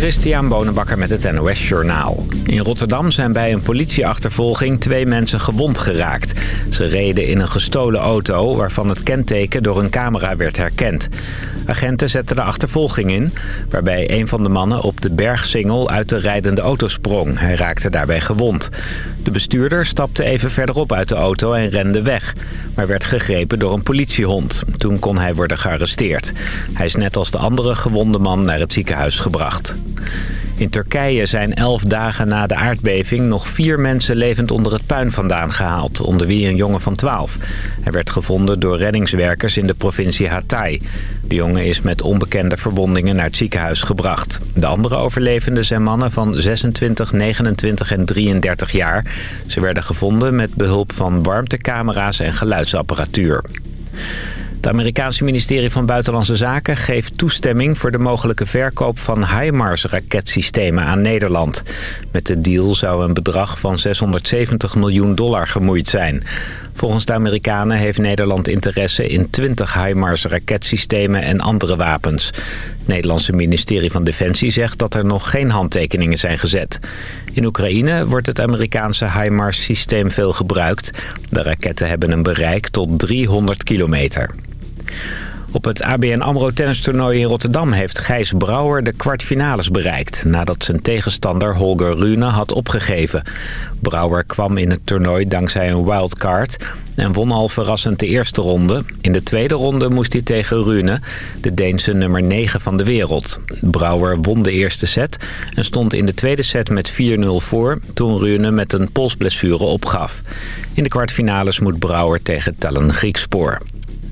Christian Bonenbakker met het NOS Journaal. In Rotterdam zijn bij een politieachtervolging twee mensen gewond geraakt. Ze reden in een gestolen auto waarvan het kenteken door een camera werd herkend. Agenten zetten de achtervolging in, waarbij een van de mannen op de bergsingel uit de rijdende auto sprong. Hij raakte daarbij gewond. De bestuurder stapte even verderop uit de auto en rende weg, maar werd gegrepen door een politiehond. Toen kon hij worden gearresteerd. Hij is net als de andere gewonde man naar het ziekenhuis gebracht. In Turkije zijn elf dagen na de aardbeving nog vier mensen levend onder het puin vandaan gehaald, onder wie een jongen van 12. Hij werd gevonden door reddingswerkers in de provincie Hatay. De jongen is met onbekende verwondingen naar het ziekenhuis gebracht. De andere overlevenden zijn mannen van 26, 29 en 33 jaar. Ze werden gevonden met behulp van warmtecamera's en geluidsapparatuur. Het Amerikaanse ministerie van Buitenlandse Zaken geeft toestemming voor de mogelijke verkoop van HIMARS-raketsystemen aan Nederland. Met de deal zou een bedrag van 670 miljoen dollar gemoeid zijn. Volgens de Amerikanen heeft Nederland interesse in 20 HIMARS-raketsystemen en andere wapens. Het Nederlandse ministerie van Defensie zegt dat er nog geen handtekeningen zijn gezet. In Oekraïne wordt het Amerikaanse HIMARS-systeem veel gebruikt. De raketten hebben een bereik tot 300 kilometer. Op het ABN AMRO tennistoernooi in Rotterdam heeft Gijs Brouwer de kwartfinales bereikt... nadat zijn tegenstander Holger Rune had opgegeven. Brouwer kwam in het toernooi dankzij een wildcard en won al verrassend de eerste ronde. In de tweede ronde moest hij tegen Rune, de Deense nummer 9 van de wereld. Brouwer won de eerste set en stond in de tweede set met 4-0 voor... toen Rune met een polsblessure opgaf. In de kwartfinales moet Brouwer tegen Tellen Griekspoor.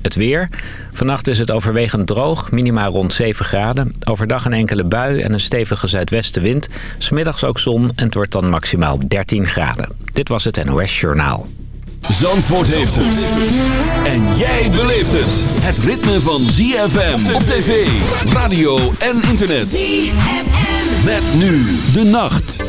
Het weer. Vannacht is het overwegend droog, minima rond 7 graden. Overdag een enkele bui en een stevige zuidwestenwind. Smiddags ook zon en het wordt dan maximaal 13 graden. Dit was het NOS Journaal. Zandvoort heeft het. En jij beleeft het. Het ritme van ZFM op tv, radio en internet. ZFM. Met nu de nacht.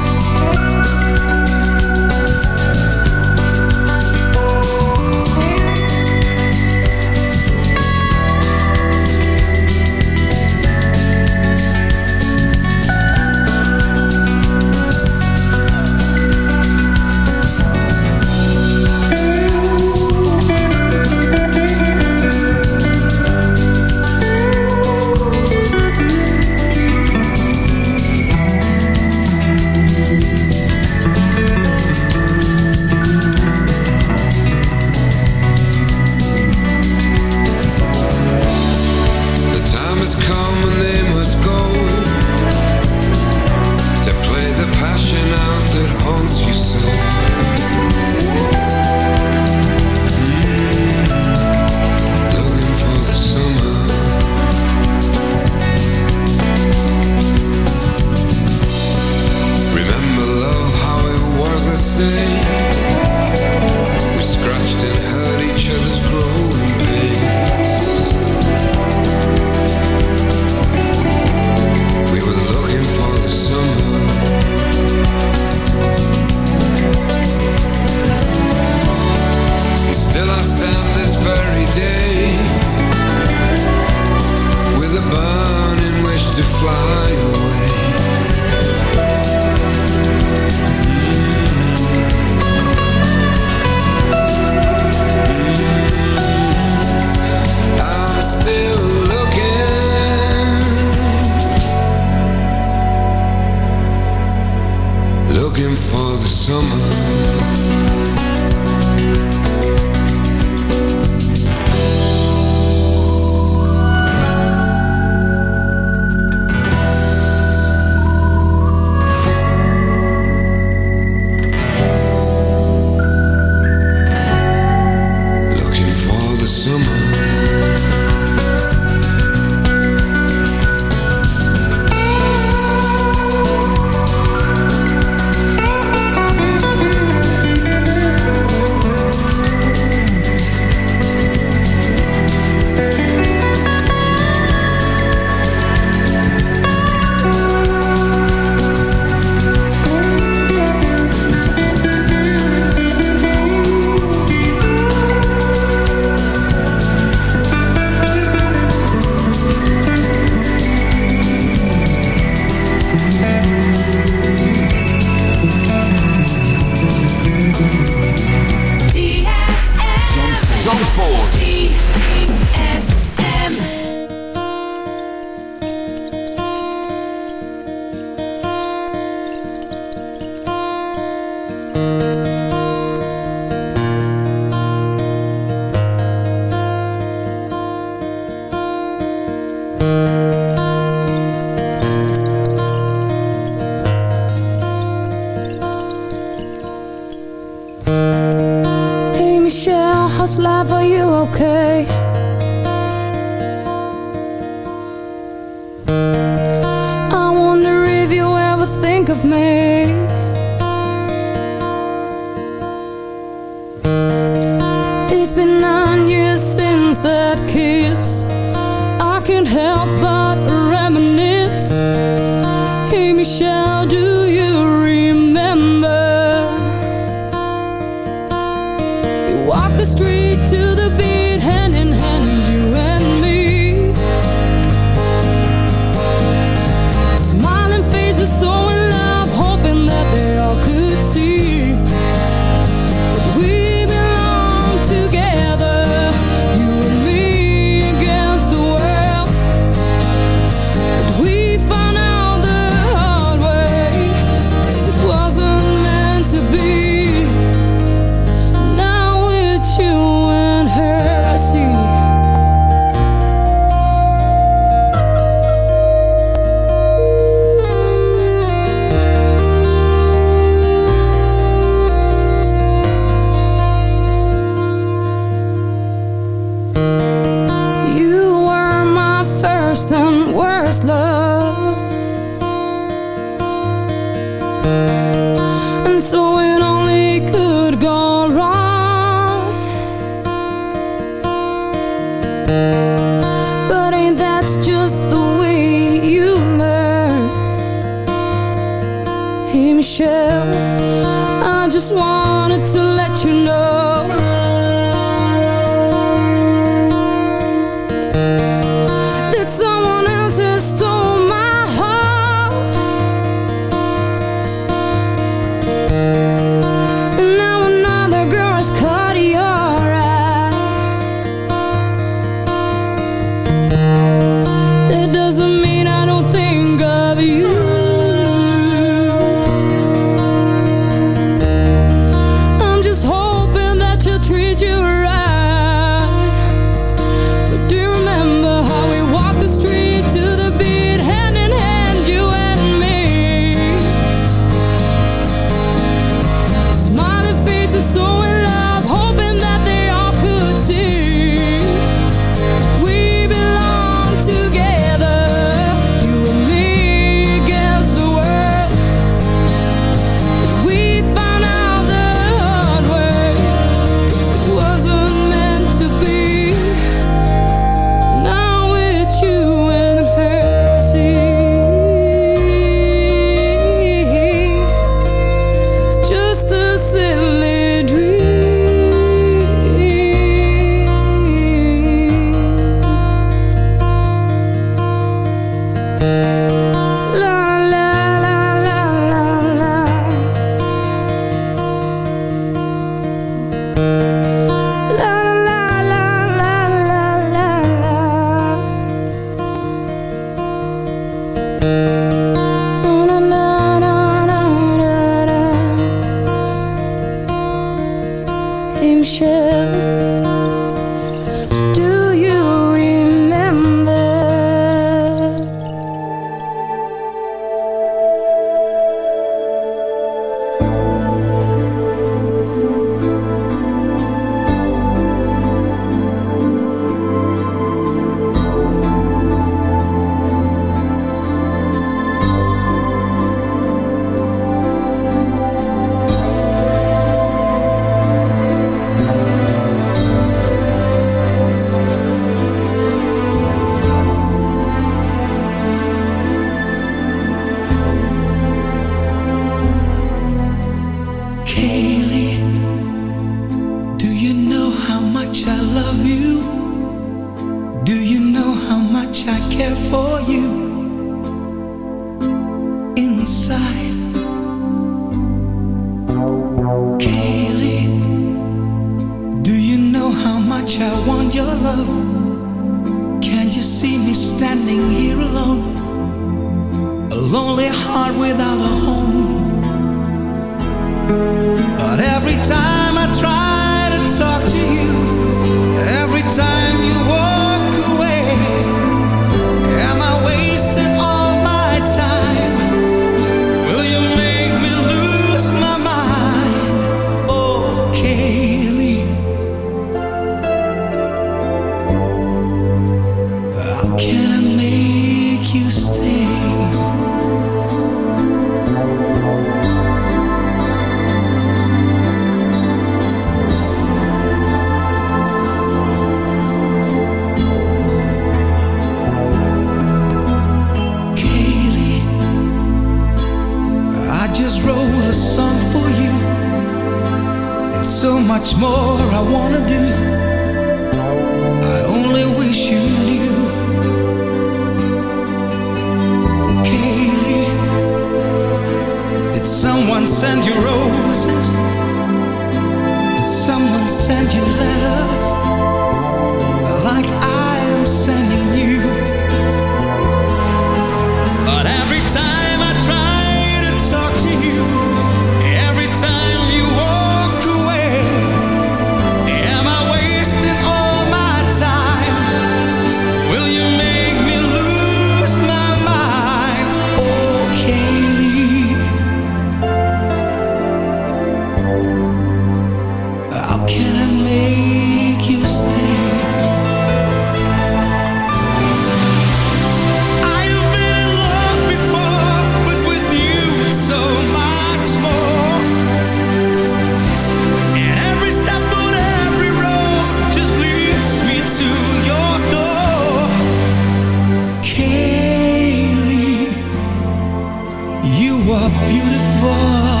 beautiful.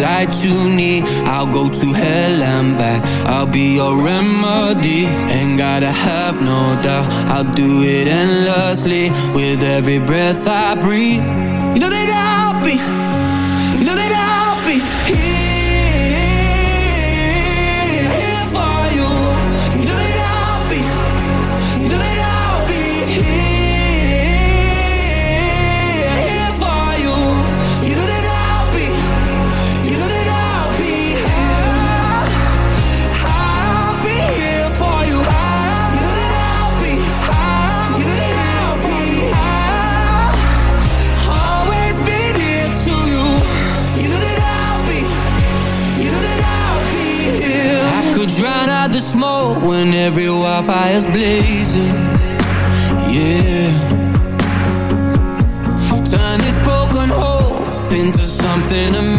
Light you need I'll go to hell and back. I'll be your remedy. Ain't gotta have no doubt. I'll do it endlessly With every breath I breathe. You know that I'll when every wildfire's blazing. Yeah. Turn this broken hope into something amazing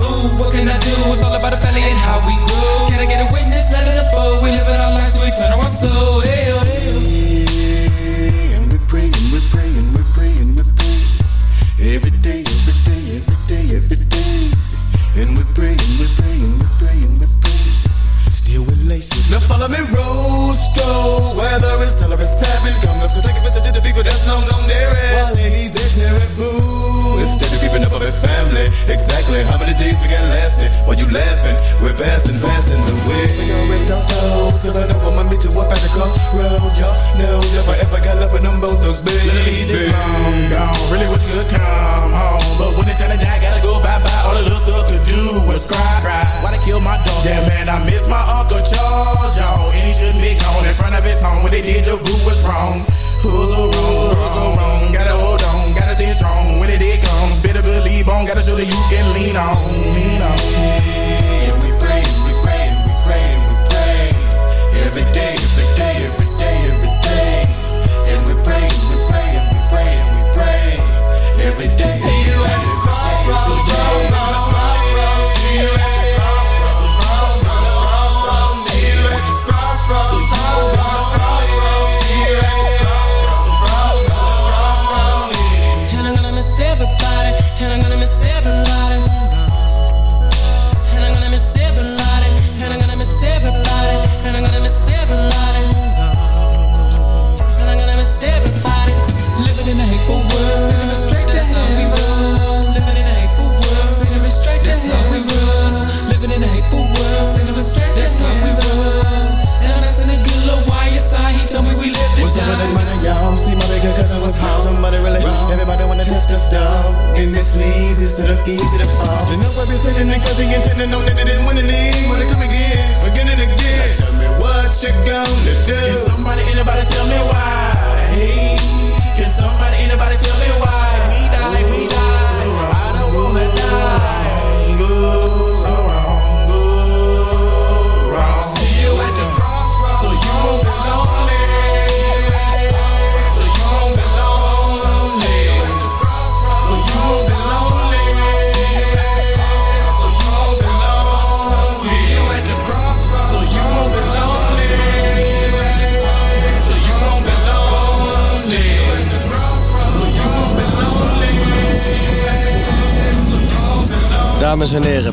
Ooh, what can I do? It's all about the family and how we